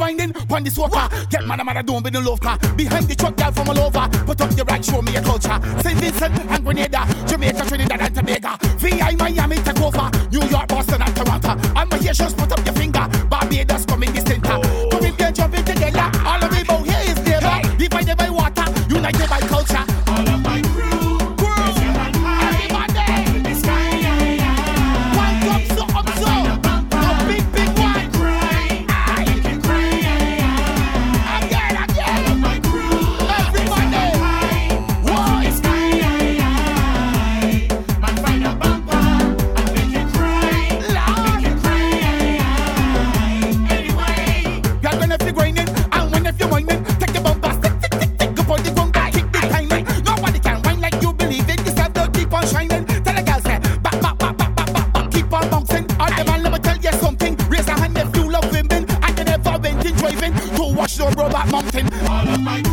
grinding on the sofa. Get man, I don't be no love car. Behind the truck, girl from all over. Put up the right, show me your culture. St. Vincent and Grenada, Jamaica, Trinidad and Tobago. VI, Miami, take over. New York, Boston and Toronto. I'm my Haitians, put up your finger. Barbados coming the center. Oh. Come in there, jump in together. All of me about here is neighbor. Divided by water, united by And when if you're whining, take the bumper, stick, tick, tick, tick, go for the ground, timing. Nobody can whine like you believe it. Yourself, don't keep on shining. Tell the girl say, back, back, back, back, back, back, back, keep on bouncing. All the man, let me tell you something. Raise a hand if you love women, you never went in driving to watch the robot mountain. All of my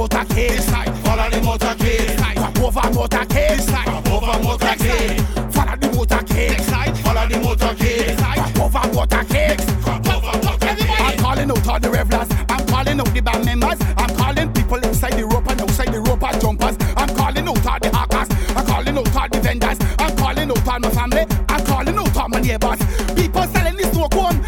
Follow the motorcade. Follow the motorcade. Pop over motorcade. Pop over motorcade. Follow the motorcade. Follow the motorcade. Pop over motorcade. Pop over motorcade. I'm calling out all the revelers. I'm calling out the band members. I'm calling people inside the rope and outside the rope and jumpers. I'm calling out all the hackers. I'm calling out all the vendors. I'm calling out all my family. I'm calling out all my neighbors. People selling the snow cone